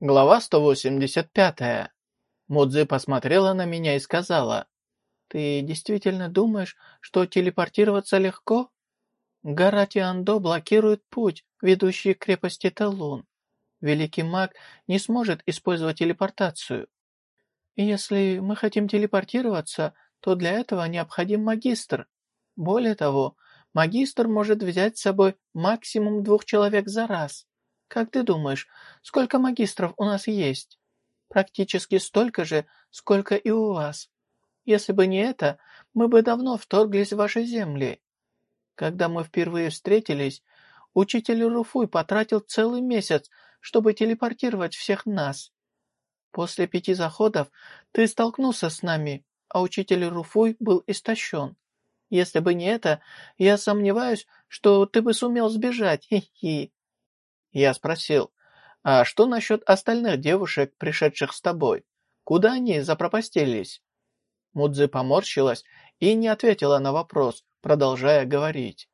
Глава 185. Мудзи посмотрела на меня и сказала, «Ты действительно думаешь, что телепортироваться легко? Гора Тиандо блокирует путь, ведущий к крепости Талун. Великий маг не сможет использовать телепортацию. Если мы хотим телепортироваться, то для этого необходим магистр. Более того, магистр может взять с собой максимум двух человек за раз. Как ты думаешь, сколько магистров у нас есть? Практически столько же, сколько и у вас. Если бы не это, мы бы давно вторглись в ваши земли. Когда мы впервые встретились, учитель Руфуй потратил целый месяц, чтобы телепортировать всех нас. После пяти заходов ты столкнулся с нами, а учитель Руфуй был истощен. Если бы не это, я сомневаюсь, что ты бы сумел сбежать, хи-хи. Я спросил, а что насчет остальных девушек, пришедших с тобой? Куда они запропастились? Мудзи поморщилась и не ответила на вопрос, продолжая говорить.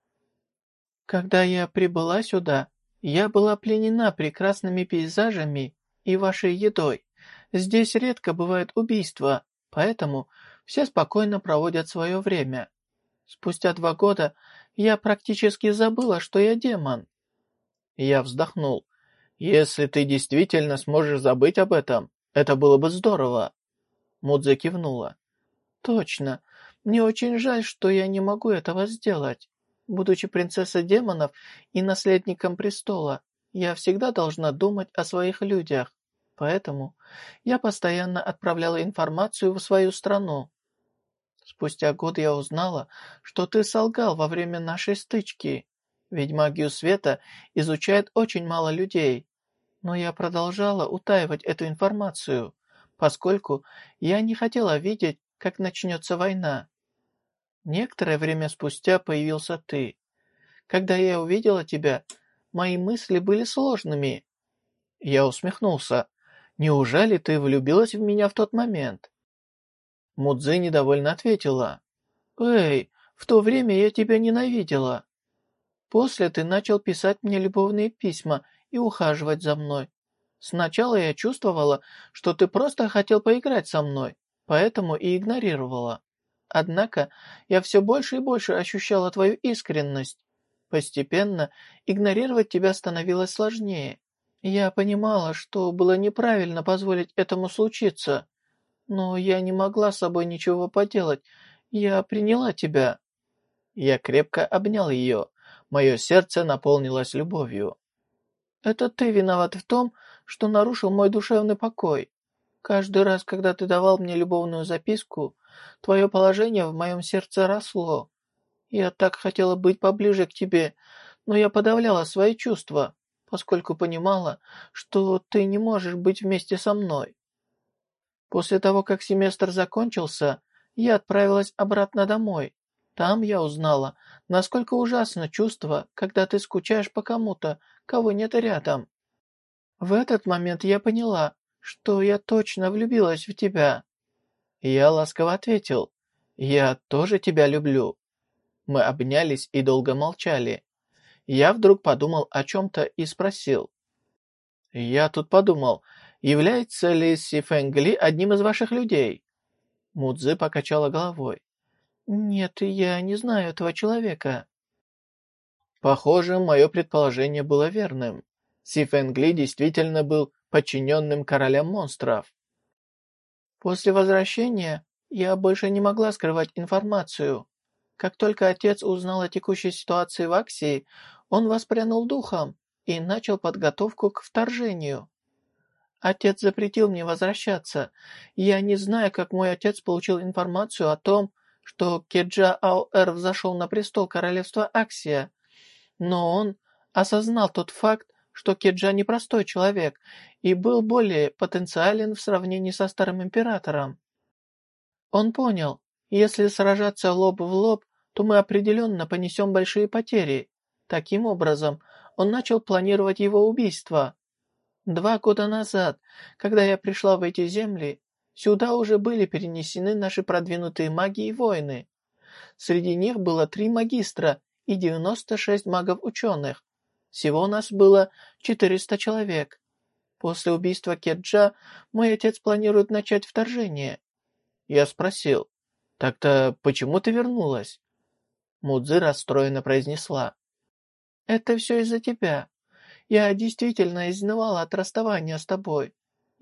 Когда я прибыла сюда, я была пленена прекрасными пейзажами и вашей едой. Здесь редко бывают убийства, поэтому все спокойно проводят свое время. Спустя два года я практически забыла, что я демон. Я вздохнул. «Если ты действительно сможешь забыть об этом, это было бы здорово». Мудзе кивнула. «Точно. Мне очень жаль, что я не могу этого сделать. Будучи принцессой демонов и наследником престола, я всегда должна думать о своих людях. Поэтому я постоянно отправляла информацию в свою страну. Спустя год я узнала, что ты солгал во время нашей стычки ведь магию света изучает очень мало людей. Но я продолжала утаивать эту информацию, поскольку я не хотела видеть, как начнется война. Некоторое время спустя появился ты. Когда я увидела тебя, мои мысли были сложными. Я усмехнулся. Неужели ты влюбилась в меня в тот момент? Мудзи недовольно ответила. «Эй, в то время я тебя ненавидела. После ты начал писать мне любовные письма и ухаживать за мной. Сначала я чувствовала, что ты просто хотел поиграть со мной, поэтому и игнорировала. Однако я все больше и больше ощущала твою искренность. Постепенно игнорировать тебя становилось сложнее. Я понимала, что было неправильно позволить этому случиться, но я не могла с собой ничего поделать. Я приняла тебя. Я крепко обнял ее. Мое сердце наполнилось любовью. «Это ты виноват в том, что нарушил мой душевный покой. Каждый раз, когда ты давал мне любовную записку, твое положение в моем сердце росло. Я так хотела быть поближе к тебе, но я подавляла свои чувства, поскольку понимала, что ты не можешь быть вместе со мной. После того, как семестр закончился, я отправилась обратно домой. Там я узнала, насколько ужасно чувство, когда ты скучаешь по кому-то, кого нет рядом. В этот момент я поняла, что я точно влюбилась в тебя. Я ласково ответил, я тоже тебя люблю. Мы обнялись и долго молчали. Я вдруг подумал о чем-то и спросил. Я тут подумал, является ли Си одним из ваших людей? Мудзи покачала головой. «Нет, я не знаю этого человека». Похоже, мое предположение было верным. Си Фэнгли действительно был подчиненным королям монстров. После возвращения я больше не могла скрывать информацию. Как только отец узнал о текущей ситуации в Аксии, он воспрянул духом и начал подготовку к вторжению. Отец запретил мне возвращаться. Я не знаю, как мой отец получил информацию о том, что Кеджа Ауэр взошел на престол королевства Аксия, но он осознал тот факт, что Кеджа непростой человек и был более потенциален в сравнении со старым императором. Он понял, если сражаться лоб в лоб, то мы определенно понесем большие потери. Таким образом, он начал планировать его убийство. Два года назад, когда я пришла в эти земли, Сюда уже были перенесены наши продвинутые маги и воины. Среди них было три магистра и 96 магов-ученых. Всего у нас было 400 человек. После убийства Кеджа мой отец планирует начать вторжение. Я спросил, так-то почему ты вернулась? Мудзи расстроенно произнесла. Это все из-за тебя. Я действительно изнывала от расставания с тобой.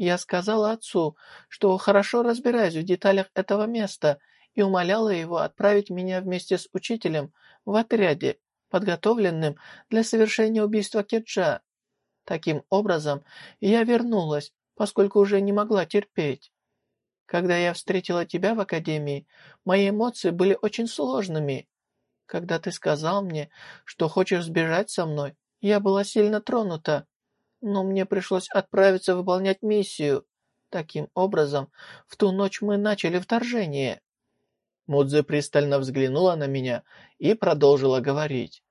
Я сказала отцу, что хорошо разбираюсь в деталях этого места и умоляла его отправить меня вместе с учителем в отряде, подготовленным для совершения убийства Кеджа. Таким образом, я вернулась, поскольку уже не могла терпеть. Когда я встретила тебя в академии, мои эмоции были очень сложными. Когда ты сказал мне, что хочешь сбежать со мной, я была сильно тронута, но мне пришлось отправиться выполнять миссию. Таким образом, в ту ночь мы начали вторжение. Мудзи пристально взглянула на меня и продолжила говорить.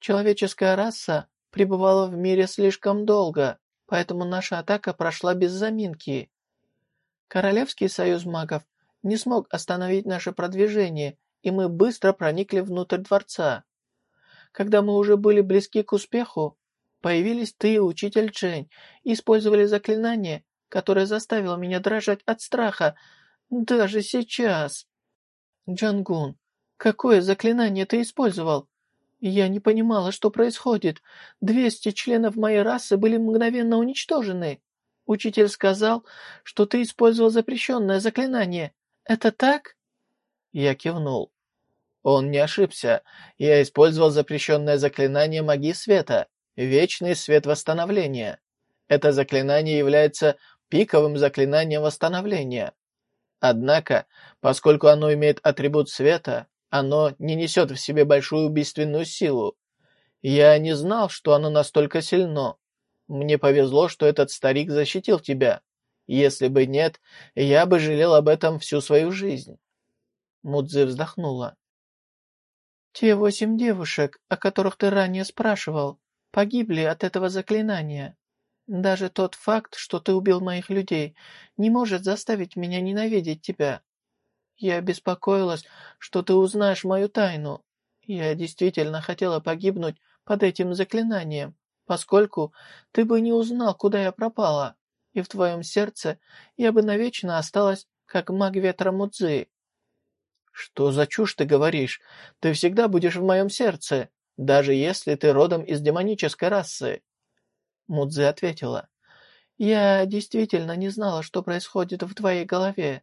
Человеческая раса пребывала в мире слишком долго, поэтому наша атака прошла без заминки. Королевский союз магов не смог остановить наше продвижение, и мы быстро проникли внутрь дворца. Когда мы уже были близки к успеху, появились ты учитель Джень использовали заклинание, которое заставило меня дрожать от страха даже сейчас. Джангун, какое заклинание ты использовал? Я не понимала, что происходит. Двести членов моей расы были мгновенно уничтожены. Учитель сказал, что ты использовал запрещенное заклинание. Это так? Я кивнул. Он не ошибся. Я использовал запрещенное заклинание магии света, вечный свет восстановления. Это заклинание является пиковым заклинанием восстановления. Однако, поскольку оно имеет атрибут света, оно не несет в себе большую убийственную силу. Я не знал, что оно настолько сильно. Мне повезло, что этот старик защитил тебя. Если бы нет, я бы жалел об этом всю свою жизнь. Мудзи вздохнула. Те восемь девушек, о которых ты ранее спрашивал, погибли от этого заклинания. Даже тот факт, что ты убил моих людей, не может заставить меня ненавидеть тебя. Я беспокоилась, что ты узнаешь мою тайну. Я действительно хотела погибнуть под этим заклинанием, поскольку ты бы не узнал, куда я пропала, и в твоем сердце я бы навечно осталась, как маг ветра Мудзи. «Что за чушь ты говоришь? Ты всегда будешь в моем сердце, даже если ты родом из демонической расы». Мудзи ответила. «Я действительно не знала, что происходит в твоей голове.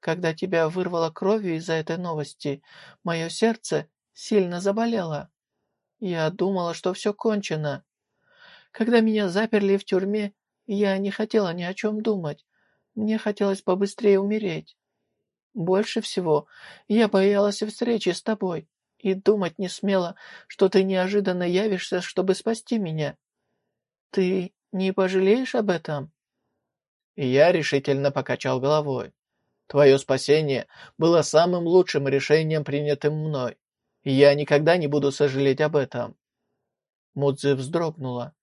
Когда тебя вырвало кровью из-за этой новости, мое сердце сильно заболело. Я думала, что все кончено. Когда меня заперли в тюрьме, я не хотела ни о чем думать. Мне хотелось побыстрее умереть. Больше всего я боялась встречи с тобой и думать не смела, что ты неожиданно явишься, чтобы спасти меня. Ты не пожалеешь об этом?» Я решительно покачал головой. Твое спасение было самым лучшим решением, принятым мной, я никогда не буду сожалеть об этом». Мудзи вздрогнула.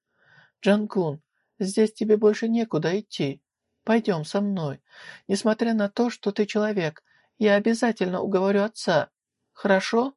«Джанкун, здесь тебе больше некуда идти. Пойдем со мной. Несмотря на то, что ты человек, я обязательно уговорю отца. Хорошо?»